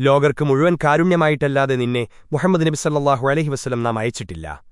ലോകർക്ക് മുഴുവൻ കാരുണ്യമായിട്ടല്ലാതെ നിന്നെ മുഹമ്മദ് നബി സല്ലാഹു അലഹി വസ്ലം നാം അയച്ചിട്ടില്ല.